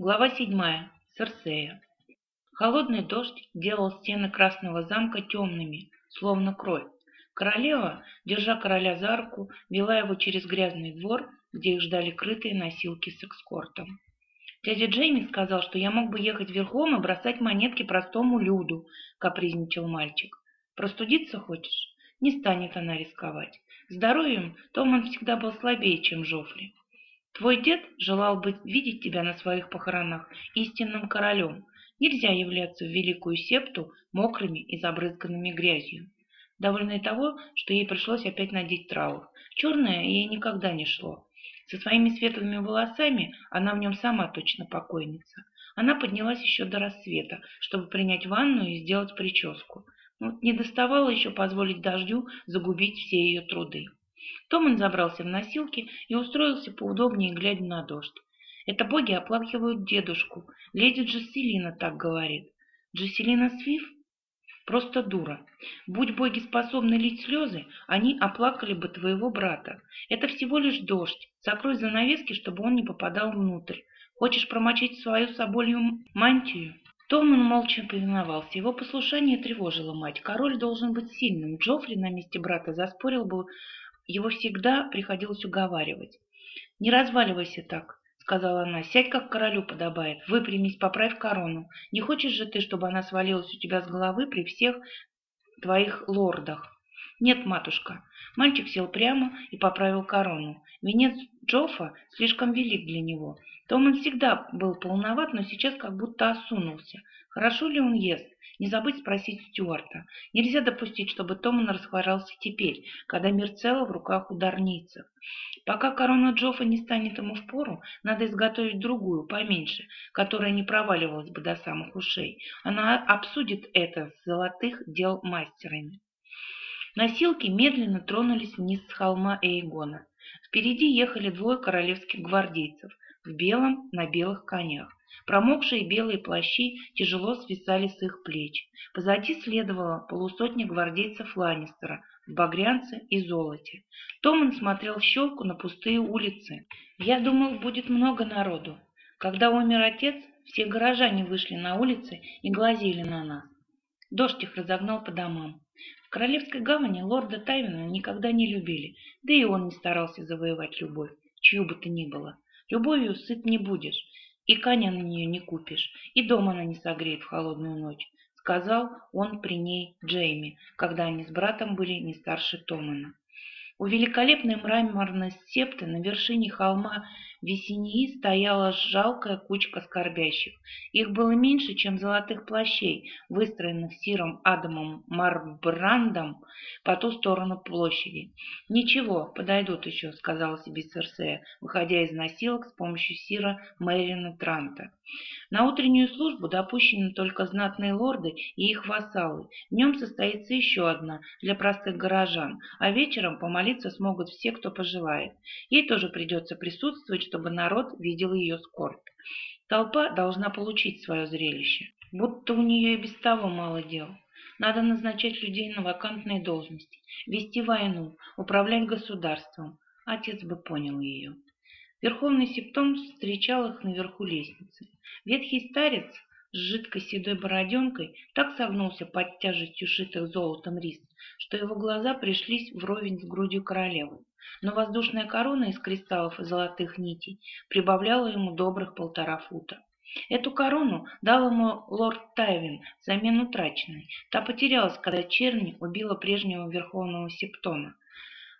Глава седьмая. Серсея. Холодный дождь делал стены Красного замка темными, словно кровь. Королева, держа короля за руку, вела его через грязный двор, где их ждали крытые носилки с экскортом. «Дядя Джейми сказал, что я мог бы ехать верхом и бросать монетки простому люду», — капризничал мальчик. «Простудиться хочешь?» Не станет она рисковать. Здоровьем Томан всегда был слабее, чем Жофри. Твой дед желал бы видеть тебя на своих похоронах истинным королем. Нельзя являться в великую септу мокрыми и забрызганными грязью. Довольно и того, что ей пришлось опять надеть траур. Черное ей никогда не шло. Со своими светлыми волосами она в нем сама точно покойница. Она поднялась еще до рассвета, чтобы принять ванну и сделать прическу. Но не доставало еще позволить дождю загубить все ее труды. Томан забрался в носилки и устроился поудобнее, глядя на дождь. Это боги оплакивают дедушку. Леди Джесселина так говорит. Джесселина Свиф? Просто дура. Будь боги способны лить слезы, они оплакали бы твоего брата. Это всего лишь дождь. Закрой занавески, чтобы он не попадал внутрь. Хочешь промочить свою соболью мантию? Томан молча повиновался. Его послушание тревожило мать. Король должен быть сильным. Джоффри на месте брата заспорил бы его всегда приходилось уговаривать. «Не разваливайся так», — сказала она. «Сядь, как королю подобает. Выпрямись, поправь корону. Не хочешь же ты, чтобы она свалилась у тебя с головы при всех твоих лордах?» «Нет, матушка». Мальчик сел прямо и поправил корону. Венец Джоффа слишком велик для него. Том он всегда был полноват, но сейчас как будто осунулся. Хорошо ли он ест? Не забыть спросить Стюарта. Нельзя допустить, чтобы Томан расхворался теперь, когда Мерцелла в руках ударницев. Пока корона Джоффа не станет ему в пору, надо изготовить другую, поменьше, которая не проваливалась бы до самых ушей. Она обсудит это с золотых дел мастерами. Носилки медленно тронулись вниз с холма Эйгона. Впереди ехали двое королевских гвардейцев в белом на белых конях. Промокшие белые плащи тяжело свисали с их плеч. Позади следовало полусотня гвардейцев Ланнистера в багрянце и золоте. Томан смотрел в щелку на пустые улицы. «Я думал, будет много народу. Когда умер отец, все горожане вышли на улицы и глазели на нас. Дождь их разогнал по домам. В Королевской гавани лорда Тайвина никогда не любили, да и он не старался завоевать любовь, чью бы то ни было. Любовью сыт не будешь, и коня на нее не купишь, и дом она не согреет в холодную ночь, сказал он при ней Джейми, когда они с братом были не старше Томана. У великолепной мраморной септы на вершине холма Весении стояла жалкая кучка скорбящих. Их было меньше, чем золотых плащей, выстроенных Сиром Адамом Марбрандом по ту сторону площади. «Ничего, подойдут еще», — сказала себе Серсея, выходя из носилок с помощью Сира Мэрина Транта. На утреннюю службу допущены только знатные лорды и их вассалы. Днем состоится еще одна для простых горожан, а вечером помолиться смогут все, кто пожелает. Ей тоже придется присутствовать, чтобы народ видел ее скорбь. Толпа должна получить свое зрелище, будто у нее и без того мало дел. Надо назначать людей на вакантные должности, вести войну, управлять государством. Отец бы понял ее. Верховный септом встречал их наверху лестницы. Ветхий старец с жидкой седой бороденкой так согнулся под тяжестью шитых золотом рис, что его глаза пришлись вровень с грудью королевы но воздушная корона из кристаллов и золотых нитей прибавляла ему добрых полтора фута. Эту корону дал ему лорд Тайвин взамен утраченной. Та потерялась, когда черни убила прежнего верховного септона.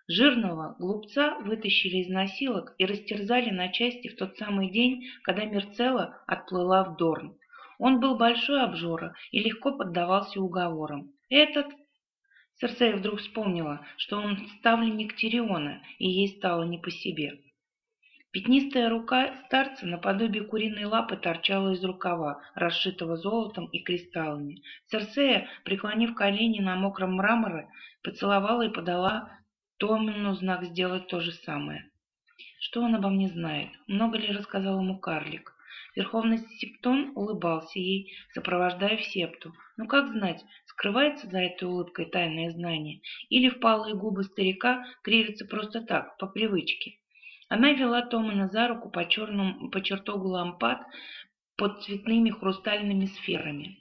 Жирного глупца вытащили из носилок и растерзали на части в тот самый день, когда Мерцелла отплыла в Дорн. Он был большой обжора и легко поддавался уговорам. Этот Серсея вдруг вспомнила, что он ставленник Тириона, и ей стало не по себе. Пятнистая рука старца наподобие куриной лапы торчала из рукава, расшитого золотом и кристаллами. Серсея, преклонив колени на мокром мраморе, поцеловала и подала Томину знак сделать то же самое. Что он обо мне знает? Много ли рассказал ему карлик? Верховный Септон улыбался ей, сопровождая в септу. Но как знать, скрывается за этой улыбкой тайное знание, или впалые губы старика кривятся просто так, по привычке. Она вела Томана за руку по, черному, по чертогу лампад, под цветными хрустальными сферами.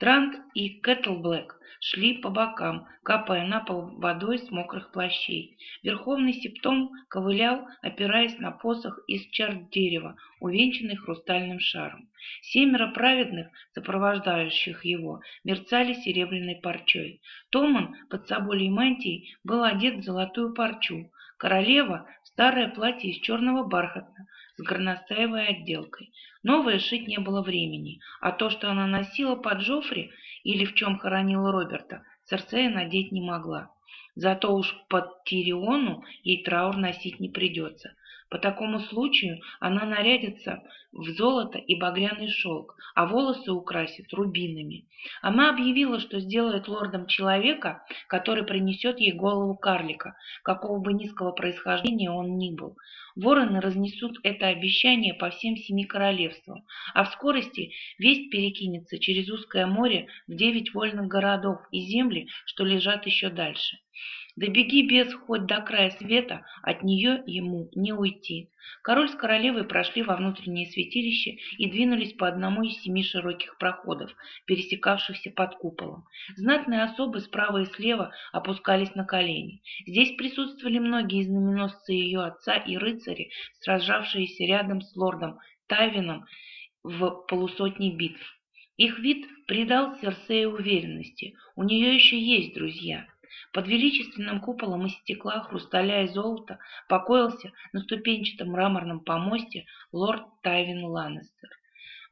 Трант и Кэтлблэк шли по бокам, капая на пол водой с мокрых плащей. Верховный септом ковылял, опираясь на посох из чарт дерева, увенчанный хрустальным шаром. Семеро праведных, сопровождающих его, мерцали серебряной парчой. Томан под соболей мантией был одет в золотую парчу, королева — в старое платье из черного бархата с горностаевой отделкой. Новое шить не было времени, а то, что она носила под Джоффри или в чем хоронила Роберта, Церцея надеть не могла. Зато уж под Тириону ей траур носить не придется. По такому случаю она нарядится в золото и багряный шелк, а волосы украсит рубинами. Она объявила, что сделает лордом человека, который принесет ей голову карлика, какого бы низкого происхождения он ни был. Вороны разнесут это обещание по всем семи королевствам, а в скорости весть перекинется через узкое море в девять вольных городов и земли, что лежат еще дальше. Да беги без хоть до края света, от нее ему не уйти. Король с королевой прошли во внутреннее святилище и двинулись по одному из семи широких проходов, пересекавшихся под куполом. Знатные особы справа и слева опускались на колени. Здесь присутствовали многие знаменосцы ее отца и рыцари, сражавшиеся рядом с лордом Тайвином в полусотне битв. Их вид придал Серсее уверенности. У нее еще есть друзья. Под величественным куполом из стекла, хрусталя и золота покоился на ступенчатом мраморном помосте лорд Тайвин Ланнестер.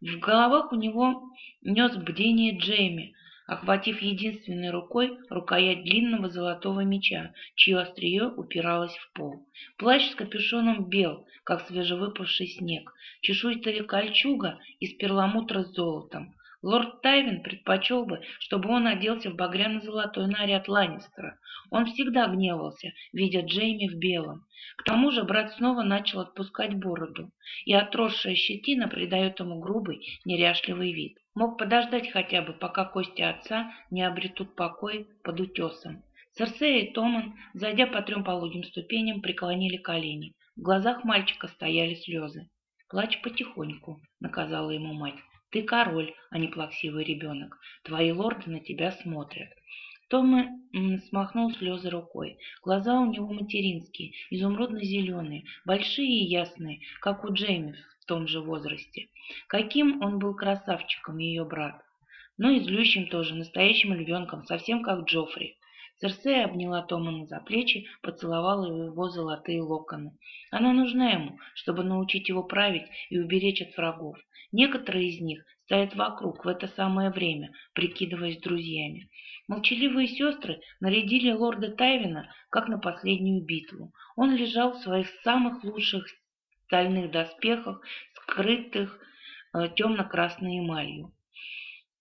В головах у него нес бдение Джейми, охватив единственной рукой рукоять длинного золотого меча, чье острие упиралось в пол. Плащ с капюшоном бел, как свежевыпавший снег, чешуйчатая кольчуга из перламутра с золотом. Лорд Тайвин предпочел бы, чтобы он оделся в багряно-золотой наряд Ланнистера. Он всегда гневался, видя Джейми в белом. К тому же брат снова начал отпускать бороду, и отросшая щетина придает ему грубый, неряшливый вид. Мог подождать хотя бы, пока кости отца не обретут покой под утесом. Серсея и Томан, зайдя по трем полудним ступеням, преклонили колени. В глазах мальчика стояли слезы. «Плачь потихоньку», — наказала ему мать. Ты король, а не плаксивый ребенок. Твои лорды на тебя смотрят. Тома смахнул слезы рукой. Глаза у него материнские, изумрудно-зеленые, большие и ясные, как у Джейми в том же возрасте. Каким он был красавчиком, ее брат. Но и злющим тоже, настоящим львенком, совсем как Джоффри. Церсея обняла Томана за плечи, поцеловала его золотые локоны. Она нужна ему, чтобы научить его править и уберечь от врагов. Некоторые из них стоят вокруг в это самое время, прикидываясь друзьями. Молчаливые сестры нарядили лорда Тайвина, как на последнюю битву. Он лежал в своих самых лучших стальных доспехах, скрытых э, темно-красной эмалью.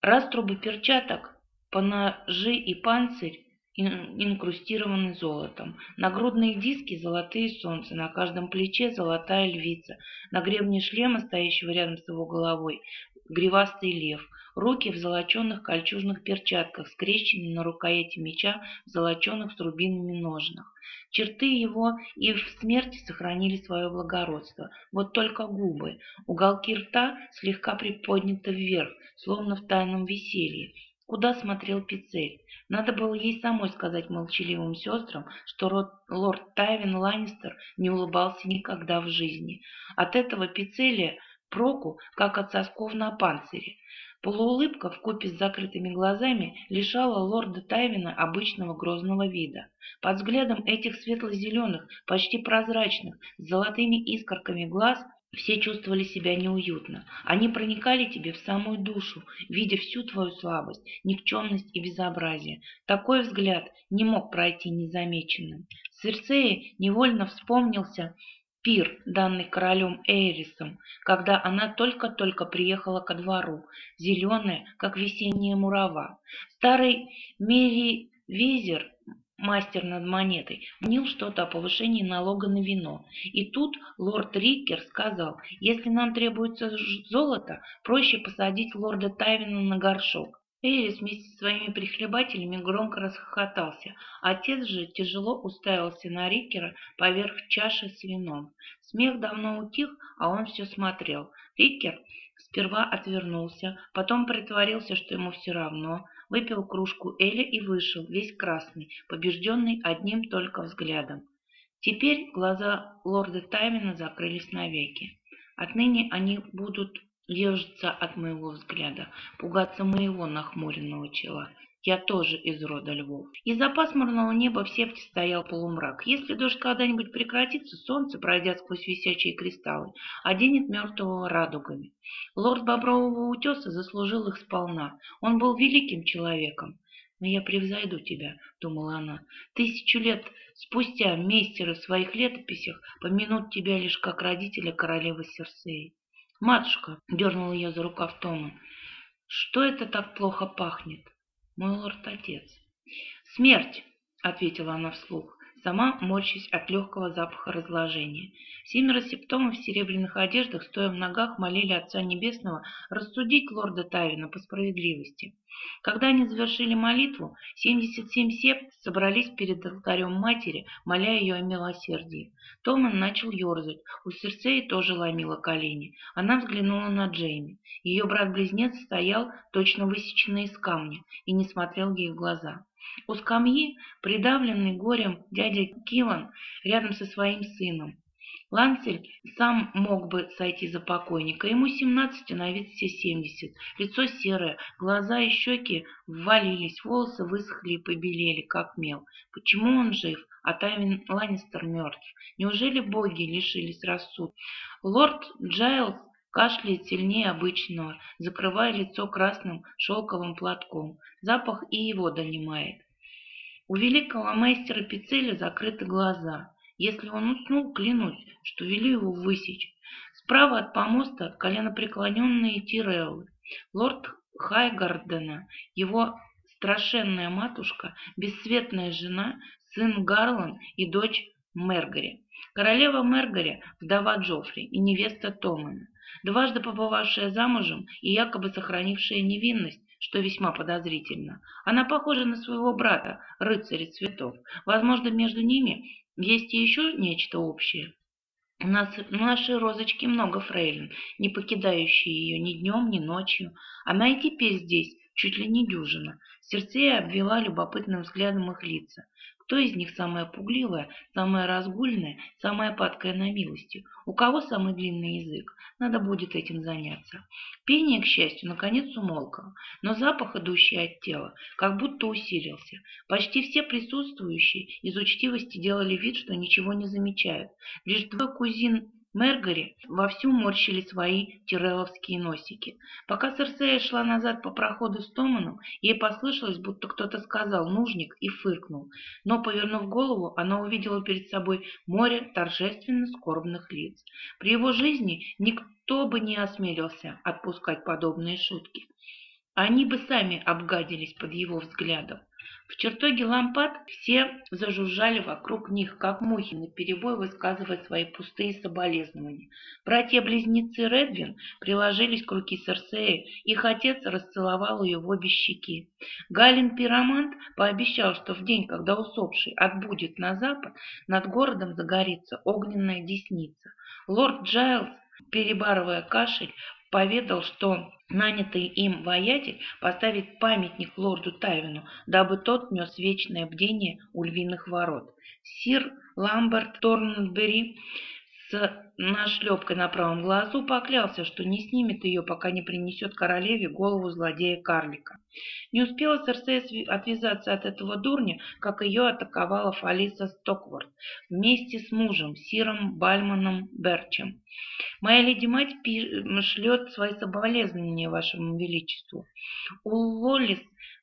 Раструбы перчаток, поножи и панцирь инкрустированы золотом. Нагрудные диски – золотые солнца, на каждом плече – золотая львица, на гребне шлема, стоящего рядом с его головой, гривастый лев, руки в золоченных кольчужных перчатках, скрещенные на рукояти меча в золоченных с рубинами ножнах. Черты его и в смерти сохранили свое благородство. Вот только губы, уголки рта слегка приподняты вверх, словно в тайном веселье, Куда смотрел Пицель? Надо было ей самой сказать молчаливым сестрам, что лорд Тайвин Ланнистер не улыбался никогда в жизни. От этого Пицелия проку, как от сосков на панцире. Полуулыбка вкупе с закрытыми глазами лишала лорда Тайвина обычного грозного вида. Под взглядом этих светло-зеленых, почти прозрачных, с золотыми искорками глаз все чувствовали себя неуютно. Они проникали тебе в самую душу, видя всю твою слабость, никчемность и безобразие. Такой взгляд не мог пройти незамеченным. Серсее невольно вспомнился пир, данный королем Эйрисом, когда она только-только приехала ко двору, зеленая, как весенняя мурава. Старый Мери Визер мастер над монетой, мнил что-то о повышении налога на вино. И тут лорд Риккер сказал, если нам требуется золото, проще посадить лорда Тайвина на горшок. Эрис вместе со своими прихлебателями громко расхохотался. Отец же тяжело уставился на Риккера поверх чаши с вином. Смех давно утих, а он все смотрел. Риккер сперва отвернулся, потом притворился, что ему все равно, выпил кружку Эля и вышел, весь красный, побежденный одним только взглядом. Теперь глаза лорда Таймена закрылись навеки. Отныне они будут ежиться от моего взгляда, пугаться моего нахмуренного чела. Я тоже из рода львов. Из-за пасмурного неба в септе стоял полумрак. Если дождь когда-нибудь прекратится, солнце, пройдя сквозь висячие кристаллы, оденет мертвого радугами. Лорд Бобрового утеса заслужил их сполна. Он был великим человеком. «Но я превзойду тебя», — думала она. «Тысячу лет спустя мейстеры в своих летописях помянут тебя лишь как родителя королевы Серсеи». «Матушка», — дернул ее за рукав Тома, — «что это так плохо пахнет?» «Мой лорд-отец». «Смерть», — ответила она вслух сама морщась от легкого запаха разложения. Семеро септомов в серебряных одеждах, стоя в ногах, молили Отца Небесного рассудить лорда Тавина по справедливости. Когда они завершили молитву, 77 септ собрались перед алтарем матери, моля ее о милосердии. Томан начал ерзать, у Серсеи тоже ломила колени. Она взглянула на Джейми. Ее брат-близнец стоял, точно высеченный из камня, и не смотрел ей в глаза. У скамьи, придавленный горем дядя Килан, рядом со своим сыном. Ланцель сам мог бы сойти за покойника. Ему семнадцать, а на вид все семьдесят. Лицо серое, глаза и щеки ввалились, волосы высохли и побелели, как мел. Почему он жив, а Тайвин Ланнистер мертв? Неужели боги лишились рассудка? Лорд Джайлз кашляет сильнее обычного, закрывая лицо красным шелковым платком. Запах и его донимает. У великого мастера Пиццеля закрыты глаза. Если он уснул, клянусь, что велю его высечь. Справа от помоста коленопреклоненные Тиреллы. Лорд Хайгардена, его страшенная матушка, бесцветная жена, сын Гарлан и дочь Мергари. Королева Мергари, вдова Джоффри и невеста Томана дважды побывавшая замужем и якобы сохранившая невинность, что весьма подозрительно. Она похожа на своего брата, рыцаря цветов. Возможно, между ними есть и еще нечто общее. У нас у нашей розочки много фрейлин, не покидающие ее ни днем, ни ночью. Она и теперь здесь, чуть ли не дюжина. Сердцея обвела любопытным взглядом их лица. Кто из них самая пугливая, самая разгульная, самая падкая на милости? У кого самый длинный язык? Надо будет этим заняться. Пение, к счастью, наконец умолкло, но запах, идущий от тела, как будто усилился. Почти все присутствующие из учтивости делали вид, что ничего не замечают. Лишь двое кузин Мергари вовсю морщили свои тиреловские носики. Пока Серсея шла назад по проходу с Томаном, ей послышалось, будто кто-то сказал «нужник» и фыркнул. Но, повернув голову, она увидела перед собой море торжественно скорбных лиц. При его жизни никто бы не осмелился отпускать подобные шутки. Они бы сами обгадились под его взглядом. В чертоге лампад все зажужжали вокруг них, как мухи, наперебой высказывая свои пустые соболезнования. Братья-близнецы Редвин приложились к руке Серсеи, их отец расцеловал ее в обе щеки. Галин Пиромант пообещал, что в день, когда усопший отбудет на запад, над городом загорится огненная десница. Лорд Джайлз, перебарывая кашель, поведал, что нанятый им воятель поставит памятник лорду Тайвину, дабы тот нес вечное бдение у львиных ворот. Сир Ламберт Торнбери с нашлепкой на правом глазу поклялся, что не снимет ее, пока не принесет королеве голову злодея-карлика. Не успела Серсея отвязаться от этого дурня, как ее атаковала Фалиса Стокворд вместе с мужем, Сиром Бальманом Берчем. «Моя леди-мать шлет свои соболезнования вашему величеству. У Лолис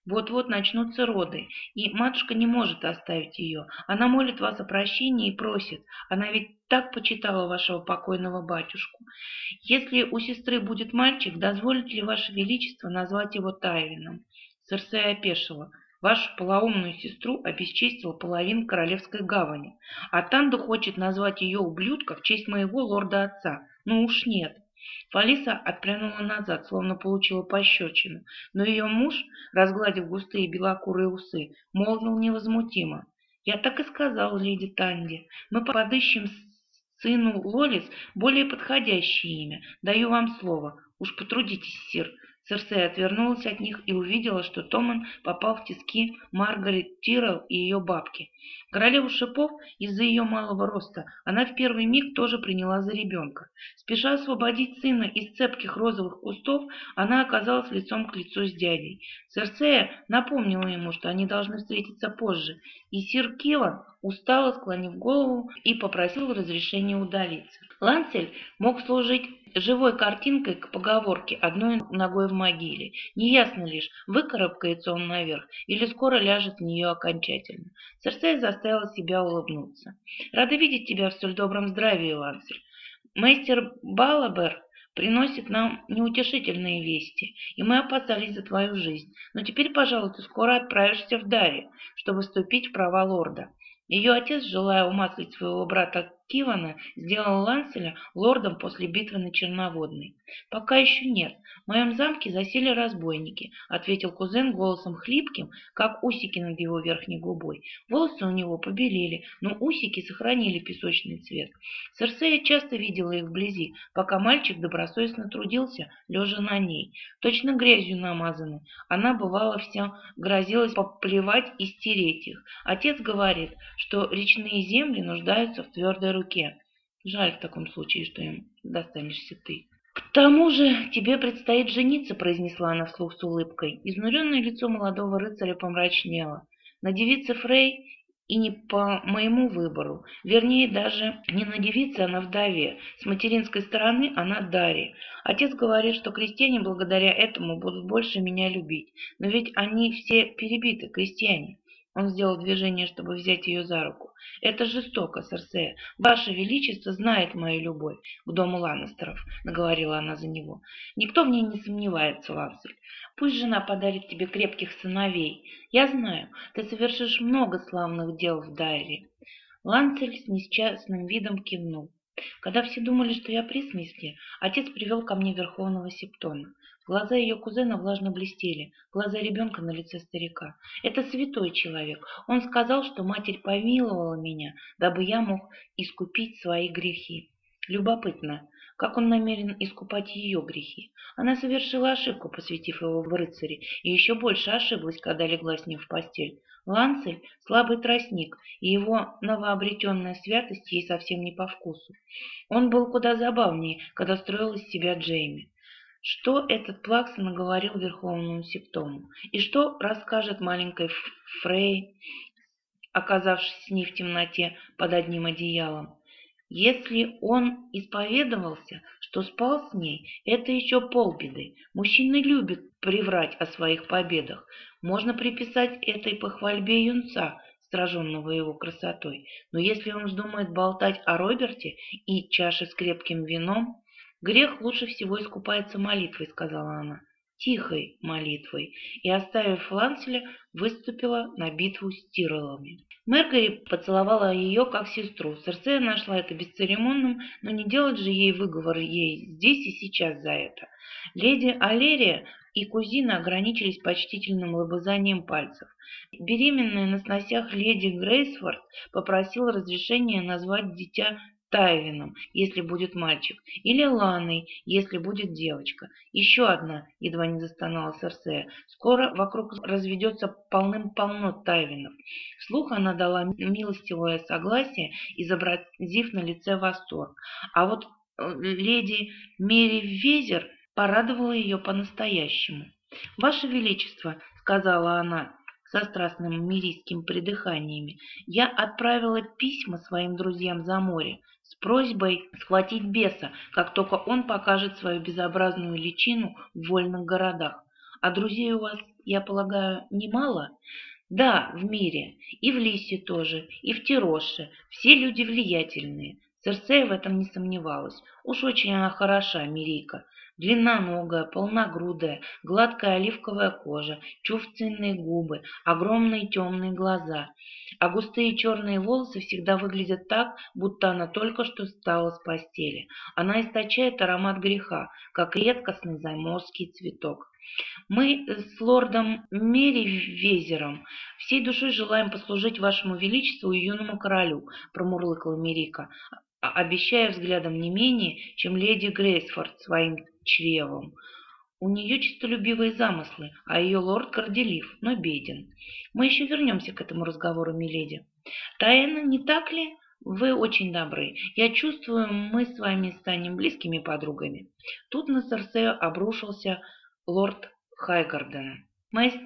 вот-вот начнутся роды, и матушка не может оставить ее. Она молит вас о прощении и просит. Она ведь так почитала вашего покойного батюшку. Если у сестры будет мальчик, дозволит ли ваше величество назвать его Тайвином?» Серсея опешила. Вашу полоумную сестру обесчестила половина Королевской гавани, а Танда хочет назвать ее ублюдка в честь моего лорда-отца. Ну уж нет. Фалиса отпрянула назад, словно получила пощечину, но ее муж, разгладив густые белокурые усы, молвил невозмутимо. «Я так и сказал, леди Танди. Мы подыщем сыну Лолис более подходящее имя. Даю вам слово. Уж потрудитесь, сир». Серсея отвернулась от них и увидела, что Томан попал в тиски Маргарет Тиррелл и ее бабки. Королеву шипов из-за ее малого роста она в первый миг тоже приняла за ребенка. Спеша освободить сына из цепких розовых кустов, она оказалась лицом к лицу с дядей. Серсея напомнила ему, что они должны встретиться позже, и сир Килан устало склонив голову и попросил разрешения удалиться. Лансель мог служить живой картинкой к поговорке «одной ногой в могиле». Неясно лишь, выкарабкается он наверх или скоро ляжет в нее окончательно. Серсея заставила себя улыбнуться. «Рада видеть тебя в столь добром здравии, Лансель. Мастер Балабер приносит нам неутешительные вести, и мы опасались за твою жизнь. Но теперь, пожалуй, ты скоро отправишься в Дари, чтобы вступить в права лорда. Ее отец, желая умаслить своего брата Кивана, сделал Ланселя лордом после битвы на Черноводной. «Пока еще нет. В моем замке засели разбойники», — ответил кузен голосом хлипким, как усики над его верхней губой. Волосы у него побелели, но усики сохранили песочный цвет. Серсея часто видела их вблизи, пока мальчик добросовестно трудился, лежа на ней. Точно грязью намазаны. Она, бывала, вся грозилась поплевать и стереть их. Отец говорит, что речные земли нуждаются в твердой руке. Жаль в таком случае, что им достанешься ты. «К тому же тебе предстоит жениться», — произнесла она вслух с улыбкой. Изнуренное лицо молодого рыцаря помрачнело. «На девице Фрей и не по моему выбору. Вернее, даже не на девице, а на вдове. С материнской стороны она Дарья. Отец говорит, что крестьяне благодаря этому будут больше меня любить. Но ведь они все перебиты, крестьяне. Он сделал движение, чтобы взять ее за руку. «Это жестоко, Серсея. Ваше Величество знает мою любовь к дому Ланнестеров», — наговорила она за него. «Никто в ней не сомневается, Лансель. Пусть жена подарит тебе крепких сыновей. Я знаю, ты совершишь много славных дел в Дайре». Ланцель с несчастным видом кивнул. Когда все думали, что я при смысле, отец привел ко мне Верховного Септона. Глаза ее кузена влажно блестели, глаза ребенка на лице старика. Это святой человек. Он сказал, что матерь помиловала меня, дабы я мог искупить свои грехи. Любопытно, как он намерен искупать ее грехи. Она совершила ошибку, посвятив его в рыцари, и еще больше ошиблась, когда легла с ним в постель. Ланцель – слабый тростник, и его новообретенная святость ей совсем не по вкусу. Он был куда забавнее, когда строил из себя Джейми. Что этот Плакс наговорил Верховному Септому? И что расскажет маленькой Фрей, оказавшись с ней в темноте под одним одеялом? Если он исповедовался, что спал с ней, это еще полбеды. Мужчины любят приврать о своих победах. Можно приписать этой похвальбе юнца, сраженного его красотой. Но если он вздумает болтать о Роберте и чаше с крепким вином, «Грех лучше всего искупается молитвой», — сказала она, — «тихой молитвой», и, оставив Ланселя, выступила на битву с Тиролами. Меркари поцеловала ее как сестру. Серсея нашла это бесцеремонным, но не делать же ей выговор ей здесь и сейчас за это. Леди Алерия и кузина ограничились почтительным лобызанием пальцев. Беременная на сносях леди Грейсфорд попросила разрешения назвать дитя Тайвином, если будет мальчик, или Ланой, если будет девочка. Еще одна, едва не застонала Серсея. Скоро вокруг разведется полным-полно Тайвинов. Вслух она дала милостивое согласие, изобразив на лице восторг. А вот э, леди Мери Везер порадовала ее по-настоящему. «Ваше Величество», — сказала она, со страстным мирийским придыханиями, я отправила письма своим друзьям за море с просьбой схватить беса, как только он покажет свою безобразную личину в вольных городах. А друзей у вас, я полагаю, немало? Да, в мире. И в Лисе тоже, и в Тироше. Все люди влиятельные. Церцея в этом не сомневалась. Уж очень она хороша, Мирейка. Длинноногая, полногрудая, гладкая оливковая кожа, чувственные губы, огромные темные глаза. А густые черные волосы всегда выглядят так, будто она только что встала с постели. Она источает аромат греха, как редкостный займорский цветок. «Мы с лордом Меривезером всей душой желаем послужить вашему величеству и юному королю», — промурлыкала Мерика, обещая взглядом не менее, чем леди Грейсфорд своим чревом. У нее честолюбивые замыслы, а ее лорд горделив, но беден. Мы еще вернемся к этому разговору, миледи. Таэна, не так ли? Вы очень добры. Я чувствую, мы с вами станем близкими подругами. Тут на Серсею обрушился лорд Хайгарден.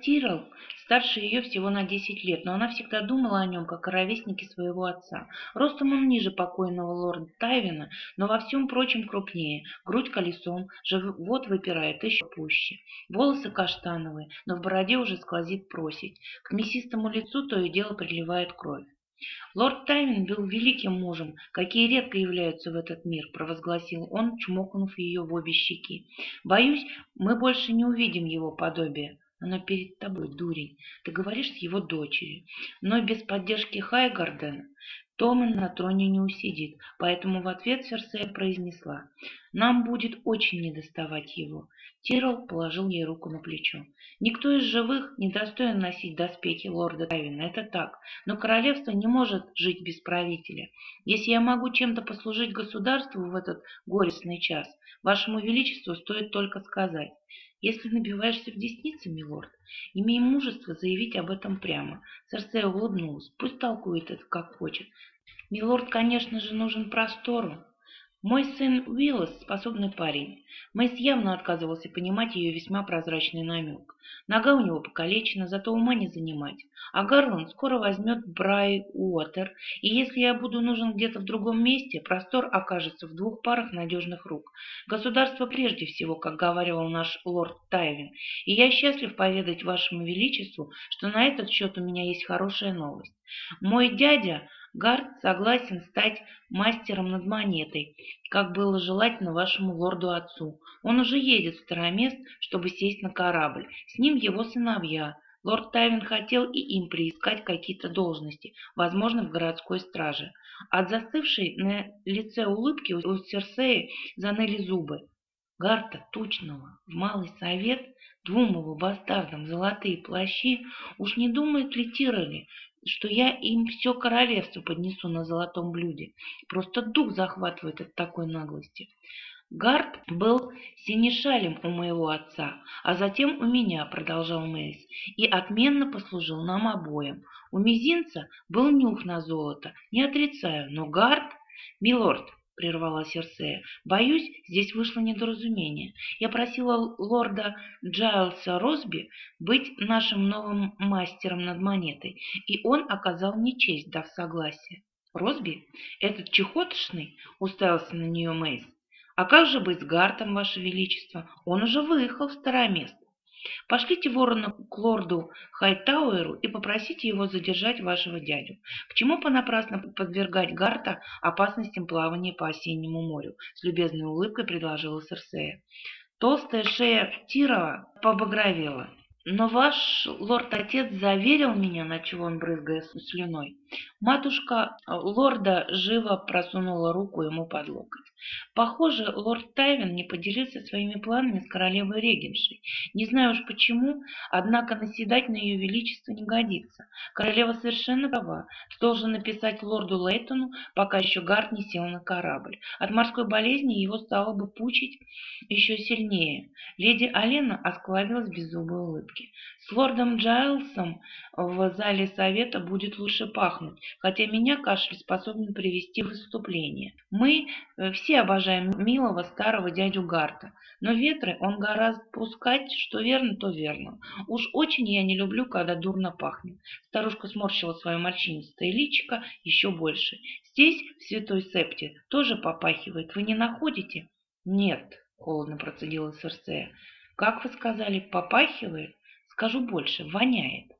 Тирл старше ее всего на десять лет, но она всегда думала о нем, как о ровеснике своего отца. Ростом он ниже покойного лорда Тайвина, но во всем прочем крупнее. Грудь колесом, живот выпирает еще пуще. Волосы каштановые, но в бороде уже сквозит просить. К мясистому лицу то и дело приливает кровь. «Лорд Тайвин был великим мужем, какие редко являются в этот мир», — провозгласил он, чмокнув ее в обе щеки. «Боюсь, мы больше не увидим его подобия». Она перед тобой, дурень. Ты говоришь с его дочерью. Но без поддержки Хайгардена Томан на троне не усидит, поэтому в ответ Серсея произнесла «Нам будет очень недоставать его». Тирол положил ей руку на плечо. «Никто из живых не достоин носить доспехи лорда Тайвина, это так, но королевство не может жить без правителя. Если я могу чем-то послужить государству в этот горестный час, вашему величеству стоит только сказать. Если набиваешься в десницы, милорд, имей мужество заявить об этом прямо. Серсея улыбнулась. Пусть толкует это как хочет. Милорд, конечно же, нужен простору. Мой сын Уиллос – способный парень. Мэйс явно отказывался понимать ее весьма прозрачный намек. Нога у него покалечена, зато ума не занимать. А Гарланд скоро возьмет Брай Уотер, и если я буду нужен где-то в другом месте, простор окажется в двух парах надежных рук. Государство прежде всего, как говорил наш лорд Тайвин, и я счастлив поведать вашему величеству, что на этот счет у меня есть хорошая новость. Мой дядя Гард согласен стать мастером над монетой, как было желательно вашему лорду-отцу. Он уже едет в Старомест, чтобы сесть на корабль. С ним его сыновья. Лорд Тайвин хотел и им приискать какие-то должности, возможно, в городской страже. От застывшей на лице улыбки у Серсеи заныли зубы. Гарта Тучного в Малый Совет, двум его бастардам золотые плащи, уж не думает ли Тироли, что я им все королевство поднесу на золотом блюде. Просто дух захватывает от такой наглости. Гард был синешалем у моего отца, а затем у меня, продолжал Мейс, и отменно послужил нам обоим. У мизинца был нюх на золото, не отрицаю, но Гард... Милорд, прервала Серсея. «Боюсь, здесь вышло недоразумение. Я просила лорда Джайлса Росби быть нашим новым мастером над монетой, и он оказал мне честь, дав согласие». «Росби? Этот чехотошный?» — уставился на нее Мейс. «А как же быть с Гартом, Ваше Величество? Он уже выехал в старое место». Пошлите ворона к лорду Хайтауэру и попросите его задержать вашего дядю. К чему понапрасно подвергать Гарта опасностям плавания по осеннему морю? С любезной улыбкой предложила Серсея. Толстая шея Тирова побагровела. Но ваш лорд-отец заверил меня, начал он, брызгая слюной. Матушка лорда живо просунула руку ему под локоть. Похоже, лорд Тайвин не поделился своими планами с королевой Регеншей. Не знаю уж почему, однако наседать на ее величество не годится. Королева совершенно права. Ты должен написать лорду Лейтону, пока еще Гард не сел на корабль. От морской болезни его стало бы пучить еще сильнее. Леди Алена осклабилась без зубой улыбки. С лордом Джайлсом в зале совета будет лучше пахнуть, хотя меня кашель способен привести в выступление. Мы э, все обожаем милого старого дядю Гарта, но ветры он гораздо пускать, что верно, то верно. Уж очень я не люблю, когда дурно пахнет. Старушка сморщила свое морщинистое личико еще больше. Здесь, в Святой Септе, тоже попахивает. Вы не находите? Нет, холодно процедила Серсея. Как вы сказали, попахивает? Скажу больше, воняет.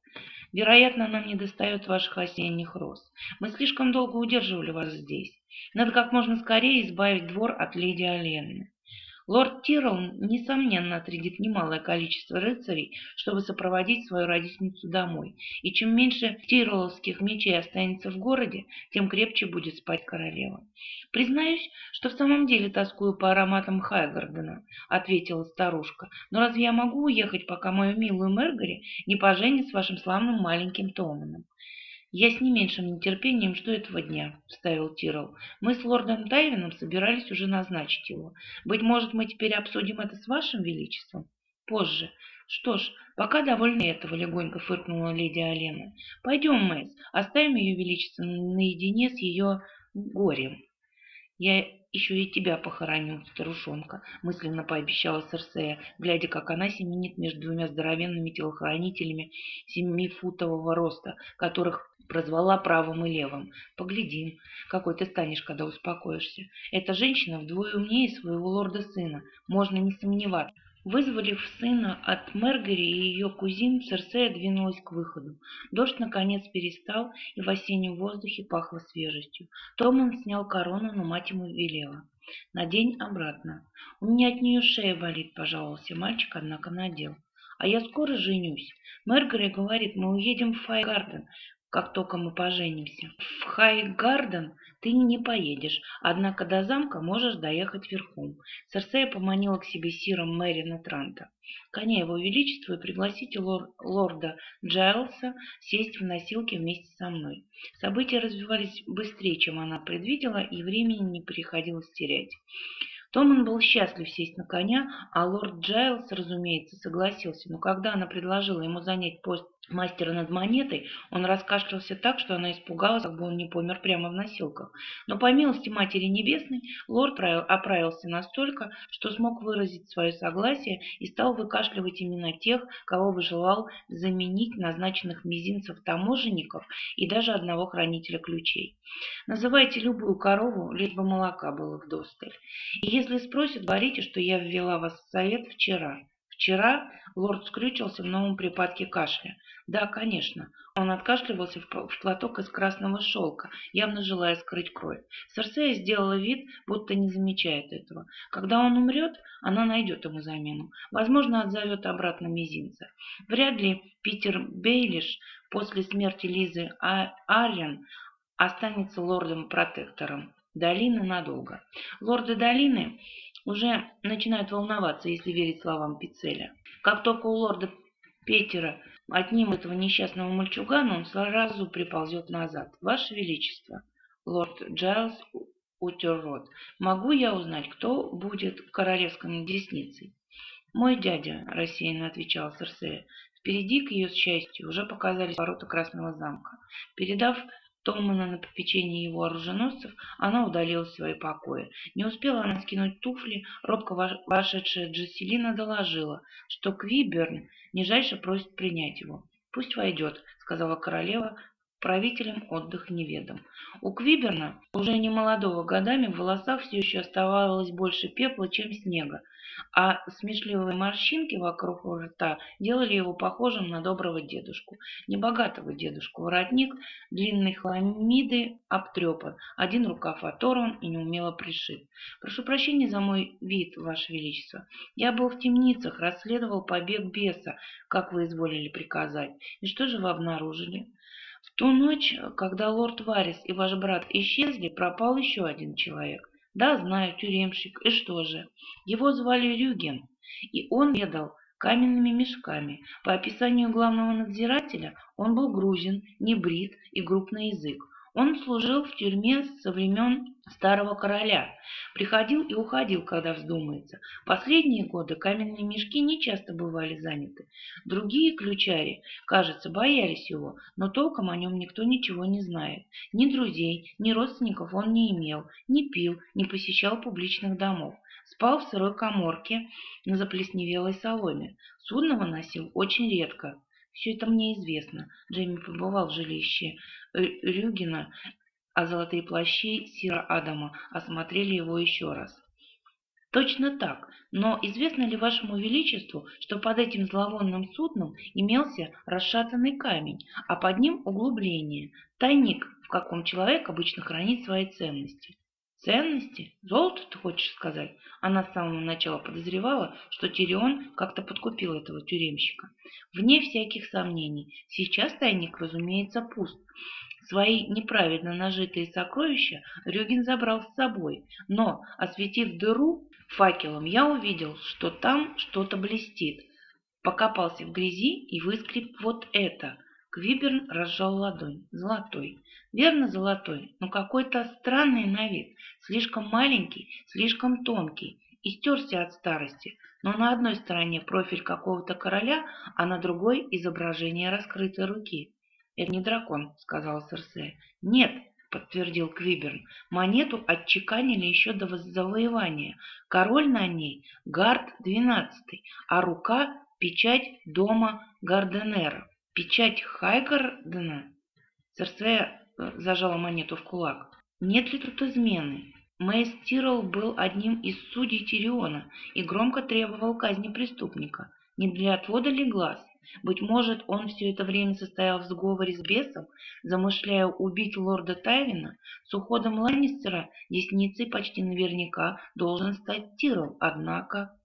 Вероятно, нам не достает ваших осенних роз. Мы слишком долго удерживали вас здесь. Надо как можно скорее избавить двор от леди Олены. Лорд Тирл, несомненно, отрядит немалое количество рыцарей, чтобы сопроводить свою родительницу домой, и чем меньше тирловских мечей останется в городе, тем крепче будет спать королева. «Признаюсь, что в самом деле тоскую по ароматам Хайгардена», — ответила старушка. «Но разве я могу уехать, пока мою милую Мэргари не поженит с вашим славным маленьким Томаном?» «Я с не меньшим нетерпением жду этого дня», — вставил Тирол. «Мы с лордом Тайвином собирались уже назначить его. Быть может, мы теперь обсудим это с вашим величеством?» «Позже. Что ж, пока довольны этого», — легонько фыркнула леди Алена. «Пойдем, Мэйс, оставим ее величество наедине с ее горем». «Я еще и тебя похороню, старушонка», — мысленно пообещала Серсея, глядя, как она семенит между двумя здоровенными телохранителями семифутового роста, которых прозвала правым и левым. «Поглядим, какой ты станешь, когда успокоишься. Эта женщина вдвое умнее своего лорда-сына, можно не сомневаться». Вызволив сына от Мэргари и ее кузин, Серсея двинулась к выходу. Дождь наконец перестал, и в осеннем воздухе пахло свежестью. Томан снял корону, но мать ему велела. «Надень обратно». «У меня от нее шея болит», — пожаловался мальчик, однако надел. «А я скоро женюсь. Мэргари говорит, мы уедем в Файгарден, как только мы поженимся. В Хайгарден ты не поедешь, однако до замка можешь доехать верхом. Серсея поманила к себе сиром Мэрина Транта. Коня его величества и пригласите лор лорда Джайлса сесть в носилки вместе со мной. События развивались быстрее, чем она предвидела, и времени не приходилось терять. Томан был счастлив сесть на коня, а лорд Джайлс, разумеется, согласился, но когда она предложила ему занять пост мастера над монетой, он раскашлялся так, что она испугалась, как бы он не помер прямо в носилках. Но по милости Матери Небесной лорд оправился настолько, что смог выразить свое согласие и стал выкашливать именно тех, кого бы желал заменить назначенных мизинцев таможенников и даже одного хранителя ключей. Называйте любую корову, лишь бы молока было вдосталь. И если спросят, говорите, что я ввела вас в совет вчера. Вчера лорд скрючился в новом припадке кашля. Да, конечно. Он откашливался в платок из красного шелка, явно желая скрыть кровь. Серсея сделала вид, будто не замечает этого. Когда он умрет, она найдет ему замену. Возможно, отзовет обратно мизинца. Вряд ли Питер Бейлиш после смерти Лизы а Аллен останется лордом-протектором. Долины надолго. Лорды долины уже начинают волноваться, если верить словам Пицеля. Как только у лорда Петера отнимут этого несчастного мальчугана, он сразу приползет назад. Ваше Величество, лорд Джайлз утер рот, могу я узнать, кто будет королевской десницей? Мой дядя, рассеянно отвечал Серсея. Впереди, к ее счастью, уже показались ворота Красного замка. Передав Томана на попечение его оруженосцев, она удалилась в свои покои. Не успела она скинуть туфли, робко вошедшая Джесселина доложила, что Квиберн нижайше просит принять его. «Пусть войдет», — сказала королева, правителям отдых неведом. У Квиберна, уже не молодого годами, в волосах все еще оставалось больше пепла, чем снега, а смешливые морщинки вокруг рта делали его похожим на доброго дедушку. Небогатого дедушку. Воротник длинной хламиды обтрепан, один рукав оторван и неумело пришит. «Прошу прощения за мой вид, Ваше Величество. Я был в темницах, расследовал побег беса, как вы изволили приказать. И что же вы обнаружили?» В ту ночь, когда лорд Варис и ваш брат исчезли, пропал еще один человек. Да, знаю, тюремщик. И что же? Его звали Рюген, и он ведал каменными мешками. По описанию главного надзирателя, он был грузин, небрит и груб на язык. Он служил в тюрьме со времен старого короля. Приходил и уходил, когда вздумается. Последние годы каменные мешки не часто бывали заняты. Другие ключари, кажется, боялись его, но толком о нем никто ничего не знает. Ни друзей, ни родственников он не имел, не пил, не посещал публичных домов. Спал в сырой коморке на заплесневелой соломе. Судно выносил очень редко. Все это мне известно. Джейми побывал в жилище Рюгина, а золотые плащи Сира Адама осмотрели его еще раз. Точно так, но известно ли вашему величеству, что под этим зловонным судном имелся расшатанный камень, а под ним углубление, тайник, в каком человек обычно хранит свои ценности? Ценности? Золото, ты хочешь сказать? Она с самого начала подозревала, что Тирион как-то подкупил этого тюремщика. Вне всяких сомнений, сейчас тайник, разумеется, пуст. Свои неправедно нажитые сокровища Рюгин забрал с собой, но, осветив дыру факелом, я увидел, что там что-то блестит. Покопался в грязи и выскреб вот это. Квиберн разжал ладонь. Золотой. Верно, золотой, но какой-то странный на вид. Слишком маленький, слишком тонкий. И стерся от старости. Но на одной стороне профиль какого-то короля, а на другой изображение раскрытой руки. «Это не дракон», — сказала Серсея. «Нет», — подтвердил Квиберн. «Монету отчеканили еще до завоевания. Король на ней — Гард XII, а рука — печать дома Гарденера. Печать Хайгардена?» Серсея зажала монету в кулак. «Нет ли тут измены?» Мэйс Тирл был одним из судей Тириона и громко требовал казни преступника. Не для отвода ли глаз? Быть может, он все это время состоял в сговоре с бесом, замышляя убить лорда Тайвина? С уходом Ланнистера десницей почти наверняка должен стать Тирл, однако...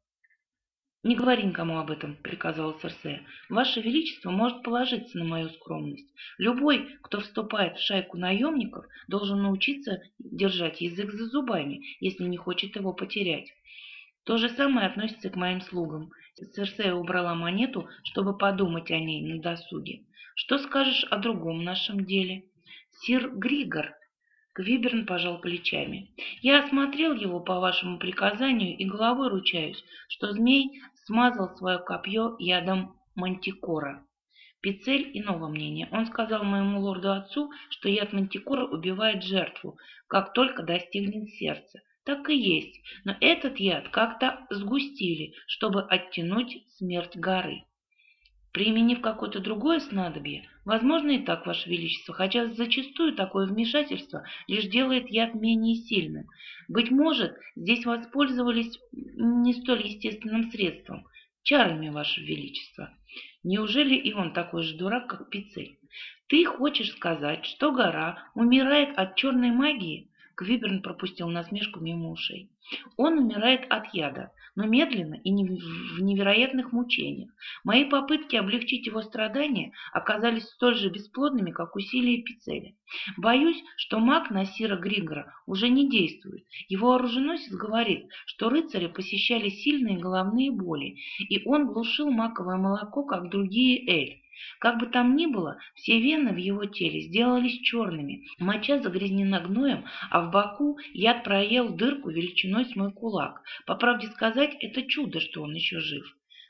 «Не говори никому об этом», — приказала Серсея. «Ваше Величество может положиться на мою скромность. Любой, кто вступает в шайку наемников, должен научиться держать язык за зубами, если не хочет его потерять. То же самое относится к моим слугам. Серсея убрала монету, чтобы подумать о ней на досуге. Что скажешь о другом нашем деле? Сир Григор. Квиберн пожал плечами. Я осмотрел его по вашему приказанию и головой ручаюсь, что змей смазал свое копье ядом мантикора. Пицель иного мнения. Он сказал моему лорду-отцу, что яд мантикора убивает жертву, как только достигнет сердца. Так и есть, но этот яд как-то сгустили, чтобы оттянуть смерть горы. Применив какое-то другое снадобье, возможно и так, Ваше Величество, хотя зачастую такое вмешательство лишь делает яд менее сильным. Быть может, здесь воспользовались не столь естественным средством, чарами, Ваше Величество. Неужели и он такой же дурак, как Пицель? Ты хочешь сказать, что гора умирает от черной магии? Квиберн пропустил насмешку мимо ушей. Он умирает от яда, но медленно и в невероятных мучениях. Мои попытки облегчить его страдания оказались столь же бесплодными, как усилия Пицеля. Боюсь, что маг Насира Григора уже не действует. Его оруженосец говорит, что рыцари посещали сильные головные боли, и он глушил маковое молоко, как другие эль. Как бы там ни было, все вены в его теле сделались черными, моча загрязнена гноем, а в боку яд проел дырку величиной с мой кулак. По правде сказать, это чудо, что он еще жив.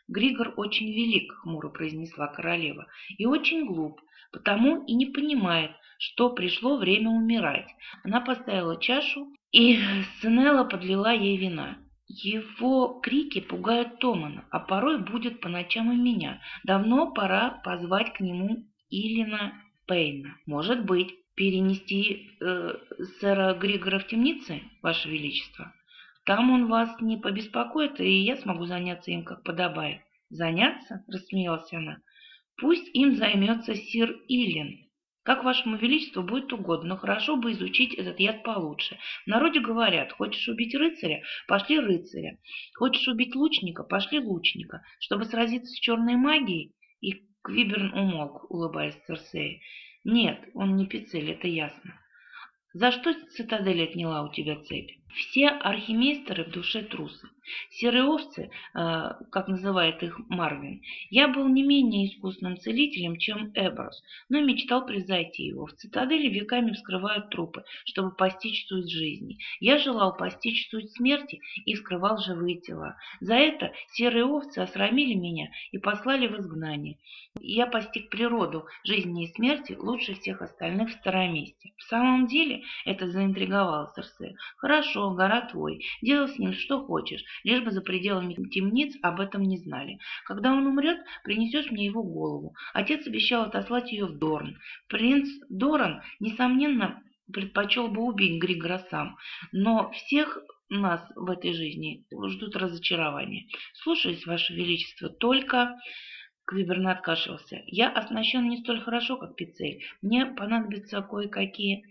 Григор очень велик, хмуро произнесла королева, и очень глуп, потому и не понимает, что пришло время умирать. Она поставила чашу, и Сенелла подлила ей вина. Его крики пугают Томана, а порой будет по ночам и меня. Давно пора позвать к нему Илина Пейна. Может быть, перенести э, сэра Григора в темницы, Ваше Величество? Там он вас не побеспокоит, и я смогу заняться им, как подобает. «Заняться?» – рассмеялась она. «Пусть им займется сир Илин. Как вашему величеству будет угодно, но хорошо бы изучить этот яд получше. В народе говорят, хочешь убить рыцаря, пошли рыцаря. Хочешь убить лучника, пошли лучника. Чтобы сразиться с черной магией? И Квиберн умолк, улыбаясь Церсеи. Нет, он не Пицель, это ясно. За что цитадель отняла у тебя цепь? Все архимейстеры в душе трусы. Серые овцы, э, как называет их Марвин, я был не менее искусным целителем, чем Эброс, но мечтал превзойти его. В цитадели веками вскрывают трупы, чтобы постичь суть жизни. Я желал постичь суть смерти и вскрывал живые тела. За это серые овцы осрамили меня и послали в изгнание. Я постиг природу жизни и смерти лучше всех остальных в Староместе. В самом деле это заинтриговало Серсея. Хорошо, гора твой, делай с ним что хочешь, лишь бы за пределами темниц об этом не знали. Когда он умрет, принесешь мне его голову. Отец обещал отослать ее в Дорн. Принц Доран, несомненно, предпочел бы убить Григора сам, но всех нас в этой жизни ждут разочарования. Слушаюсь, Ваше Величество, только... Квиберн откашлялся. «Я оснащен не столь хорошо, как Пицель. Мне понадобятся кое-какие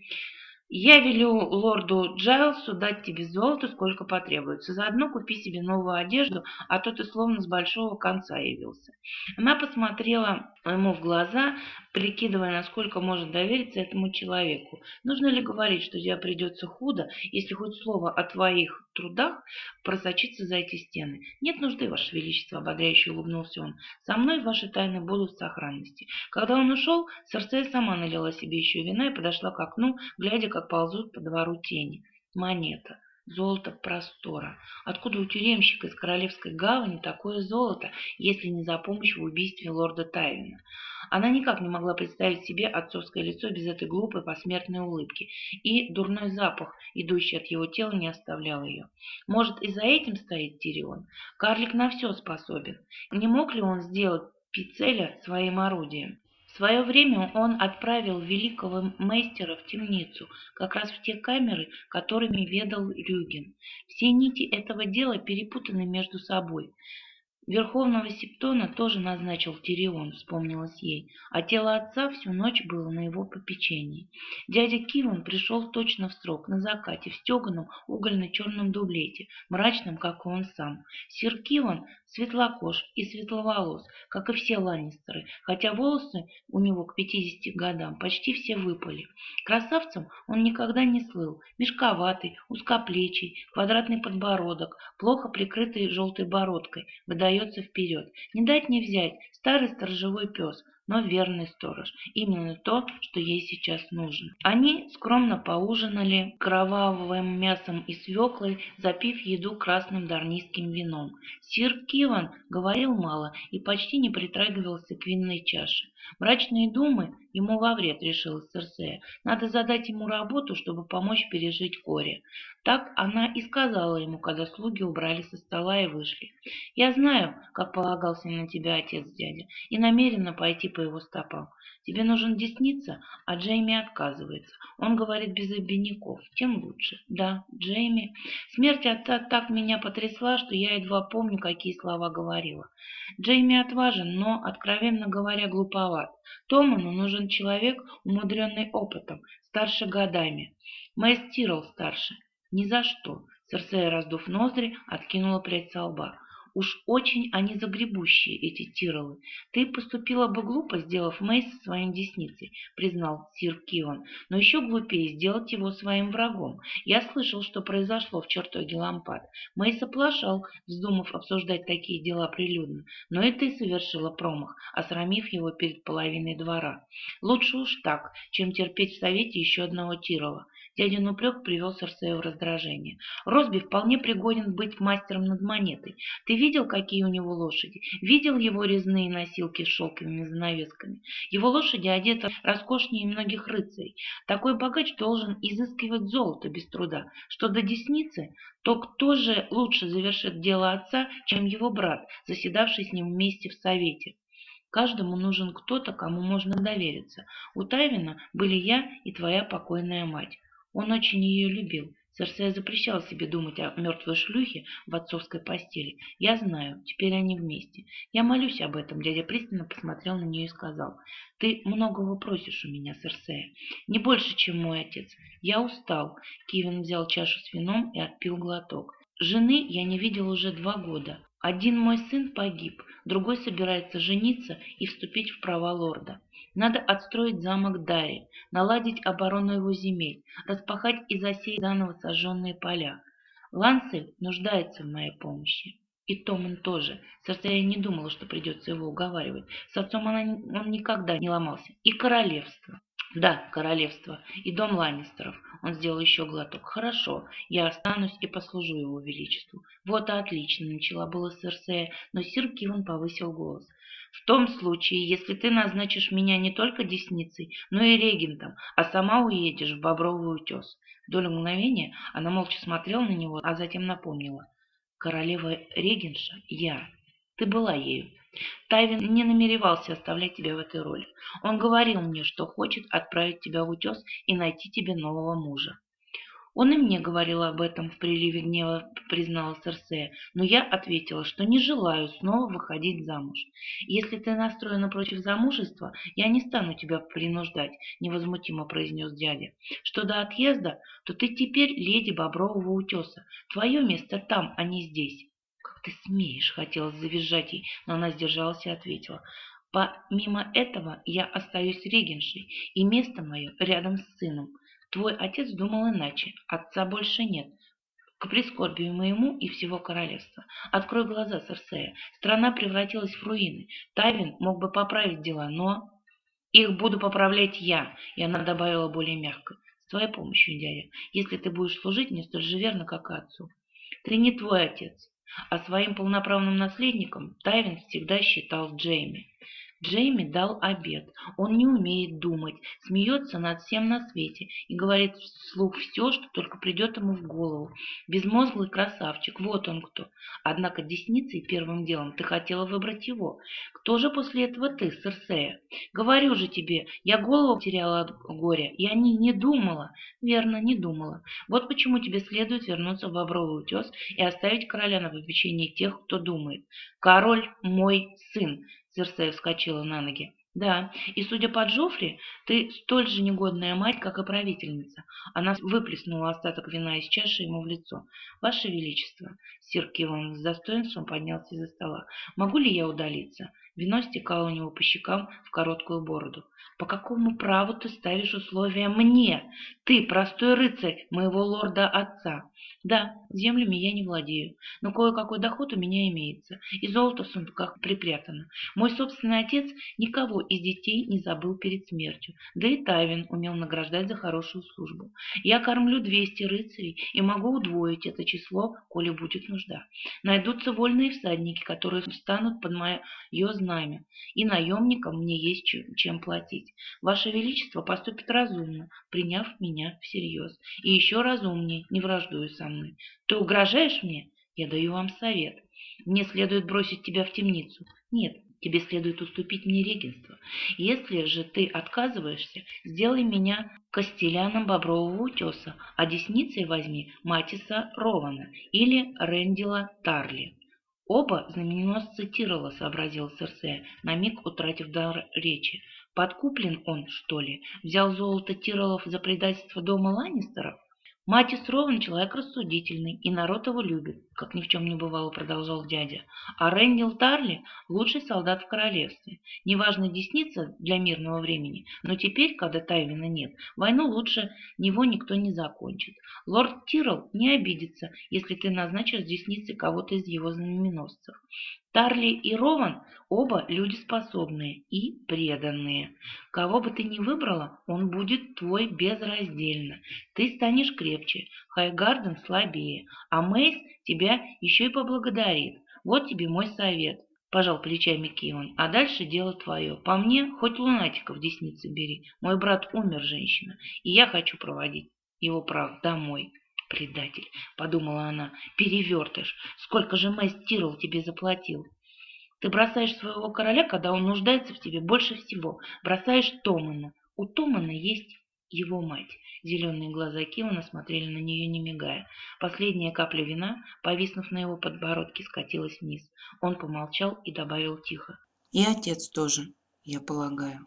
Я велю лорду Джайлсу дать тебе золото, сколько потребуется. Заодно купи себе новую одежду, а то ты словно с большого конца явился. Она посмотрела ему в глаза, прикидывая, насколько может довериться этому человеку. Нужно ли говорить, что тебе придется худо, если хоть слово о твоих трудах просочится за эти стены? Нет нужды, Ваше Величество, ободряюще улыбнулся он. Со мной ваши тайны будут в сохранности. Когда он ушел, Серсея сама налила себе еще вина и подошла к окну, глядя, как ползут по двору тени. Монета. Золото простора. Откуда у тюремщика из Королевской гавани такое золото, если не за помощь в убийстве лорда Тайвина? Она никак не могла представить себе отцовское лицо без этой глупой посмертной улыбки, и дурной запах, идущий от его тела, не оставлял ее. Может, и за этим стоит Тирион? Карлик на все способен. Не мог ли он сделать Пицеля своим орудием? В свое время он отправил великого мастера в темницу, как раз в те камеры, которыми ведал Рюген. Все нити этого дела перепутаны между собой. Верховного Септона тоже назначил Тирион, вспомнилось ей, а тело отца всю ночь было на его попечении. Дядя Киван пришел точно в срок, на закате, в стеганом угольно-черном дублете, мрачном, как и он сам. Сир Киван светлокож и светловолос, как и все Ланнистеры, хотя волосы у него к пятидесяти годам почти все выпали. Красавцем он никогда не слыл, мешковатый, узкоплечий, квадратный подбородок, плохо прикрытый желтой бородкой, выдается вперед. Не дать не взять, старый сторожевой пес, но верный сторож. Именно то, что ей сейчас нужно. Они скромно поужинали кровавым мясом и свеклой, запив еду красным дарнийским вином. Сир Киван говорил мало и почти не притрагивался к винной чаше. Мрачные думы ему во вред, решила Серсея. Надо задать ему работу, чтобы помочь пережить горе. Так она и сказала ему, когда слуги убрали со стола и вышли. «Я знаю, как полагался на тебя отец дядя, и намерена пойти по его стопам. Тебе нужен десница, а Джейми отказывается. Он говорит без обиняков, тем лучше. Да, Джейми. Смерть отца так меня потрясла, что я едва помню, какие слова говорила. Джейми отважен, но, откровенно говоря, глуповат. Томану нужен человек, умудренный опытом, старше годами. Мэйс старше. Ни за что. Серсея, раздув ноздри, откинула прядь со лба. Уж очень они загребущие, эти тиролы. Ты поступила бы глупо, сделав Мейса своим десницей, признал сир Киван, но еще глупее сделать его своим врагом. Я слышал, что произошло в чертоге лампад. Мейс оплошал, вздумав обсуждать такие дела прилюдно, но и ты совершила промах, осрамив его перед половиной двора. Лучше уж так, чем терпеть в совете еще одного тирола. Дядин упрек привел Серсею в раздражение. Росби вполне пригоден быть мастером над монетой. Ты видел, какие у него лошади? Видел его резные носилки с шелковыми занавесками? Его лошади одеты роскошнее многих рыцарей. Такой богач должен изыскивать золото без труда. Что до десницы, то кто же лучше завершит дело отца, чем его брат, заседавший с ним вместе в совете? Каждому нужен кто-то, кому можно довериться. У Тайвина были я и твоя покойная мать. Он очень ее любил. Серсея запрещал себе думать о мертвой шлюхе в отцовской постели. Я знаю, теперь они вместе. Я молюсь об этом. Дядя пристально посмотрел на нее и сказал. Ты многого просишь у меня, Серсея. Не больше, чем мой отец. Я устал. Кивин взял чашу с вином и отпил глоток. Жены я не видел уже два года. Один мой сын погиб, другой собирается жениться и вступить в права лорда. Надо отстроить замок Дари, наладить оборону его земель, распахать и засеять заново сожженные поля. Лансель нуждается в моей помощи. И Томан тоже. Сердце не думала, что придется его уговаривать. С отцом она, он никогда не ломался. И королевство. Да, королевство. И дом Ланнистеров. Он сделал еще глоток. Хорошо, я останусь и послужу его величеству. Вот и отлично, начала было Серсея, но сир Киван повысил голос. В том случае, если ты назначишь меня не только десницей, но и регентом, а сама уедешь в Бобровый утес. Долю мгновения она молча смотрела на него, а затем напомнила. Королева регенша я. Ты была ею. Тайвин не намеревался оставлять тебя в этой роли. Он говорил мне, что хочет отправить тебя в утес и найти тебе нового мужа. Он и мне говорил об этом в приливе гнева, призналась Серсея, но я ответила, что не желаю снова выходить замуж. Если ты настроена против замужества, я не стану тебя принуждать, невозмутимо произнес дядя. Что до отъезда, то ты теперь леди Бобрового утеса. Твое место там, а не здесь. Как ты смеешь, хотелось завизжать ей, но она сдержалась и ответила. Помимо этого, я остаюсь регеншей, и место мое рядом с сыном. Твой отец думал иначе, отца больше нет. К прискорбию моему и всего королевства. Открой глаза, Серсея. Страна превратилась в руины. Тайвин мог бы поправить дела, но... Их буду поправлять я, и она добавила более мягко. С твоей помощью, дядя, если ты будешь служить мне столь же верно, как и отцу. Ты не твой отец, а своим полноправным наследником Тайвин всегда считал Джейми. Джейми дал обед. Он не умеет думать, смеется над всем на свете и говорит вслух все, что только придет ему в голову. Безмозглый красавчик, вот он кто. Однако десницей первым делом ты хотела выбрать его. Кто же после этого ты, Серсея? Говорю же тебе, я голову теряла от горя, я не, не думала. Верно, не думала. Вот почему тебе следует вернуться в Бобровый утес и оставить короля на попечении тех, кто думает. Король мой сын, Серсея вскочила на ноги. «Да, и, судя по Джоффри, ты столь же негодная мать, как и правительница». Она выплеснула остаток вина из чаши ему в лицо. «Ваше Величество!» Сир Киван с достоинством поднялся из-за стола. «Могу ли я удалиться?» Вино стекало у него по щекам в короткую бороду. «По какому праву ты ставишь условия мне? Ты простой рыцарь моего лорда-отца!» Да, землями я не владею, но кое-какой доход у меня имеется, и золото в сундуках припрятано. Мой собственный отец никого из детей не забыл перед смертью, да и Тайвин умел награждать за хорошую службу. Я кормлю 200 рыцарей и могу удвоить это число, коли будет нужда. Найдутся вольные всадники, которые встанут под мое знамя, и наемникам мне есть чем платить. Ваше Величество поступит разумно, приняв меня всерьез, и еще разумнее, не враждуя со мной. Ты угрожаешь мне? Я даю вам совет. Мне следует бросить тебя в темницу. Нет, тебе следует уступить мне регенство. Если же ты отказываешься, сделай меня костеляном Бобрового утеса, а десницей возьми Матиса Рована или Рэндила Тарли. Оба знаменосцы Тирола, сообразил Серсея, на миг утратив дар речи. Подкуплен он, что ли? Взял золото Тиролов за предательство дома Ланнистеров? Матис Рован человек рассудительный, и народ его любит, как ни в чем не бывало, продолжал дядя. А Рэндил Тарли – лучший солдат в королевстве. Неважно, десница для мирного времени, но теперь, когда Тайвина нет, войну лучше него никто не закончит. Лорд Тирл не обидится, если ты назначишь десницей кого-то из его знаменосцев. Тарли и Рован оба люди способные и преданные. Кого бы ты ни выбрала, он будет твой безраздельно. Ты станешь крепче, Хайгарден слабее, а Мейс тебя еще и поблагодарит. Вот тебе мой совет. Пожал плечами Киван. А дальше дело твое. По мне, хоть лунатика в деснице бери. Мой брат умер, женщина, и я хочу проводить его прав домой предатель, — подумала она, — перевертыш, сколько же Тирл тебе заплатил? Ты бросаешь своего короля, когда он нуждается в тебе больше всего, бросаешь Томана. У Томана есть его мать. Зеленые глаза Кивана смотрели на нее, не мигая. Последняя капля вина, повиснув на его подбородке, скатилась вниз. Он помолчал и добавил тихо. «И отец тоже, я полагаю».